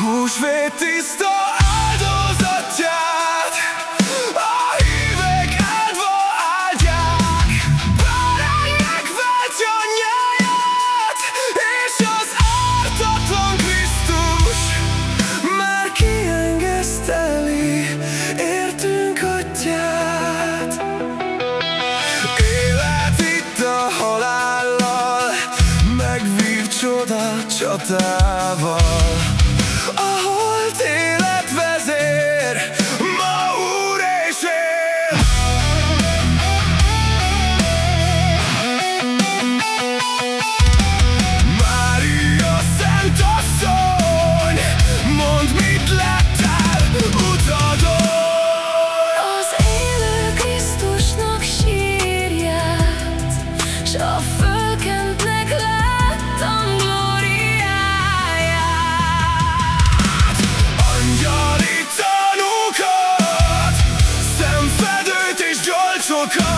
Húsvét tiszta áldozatját A hívek áldva áldják. Bárány megváltja nyáját És az ártatlan Krisztus Már kiengeszteli értünk atyát. Élet itt a halállal Megvív csoda csatával so cold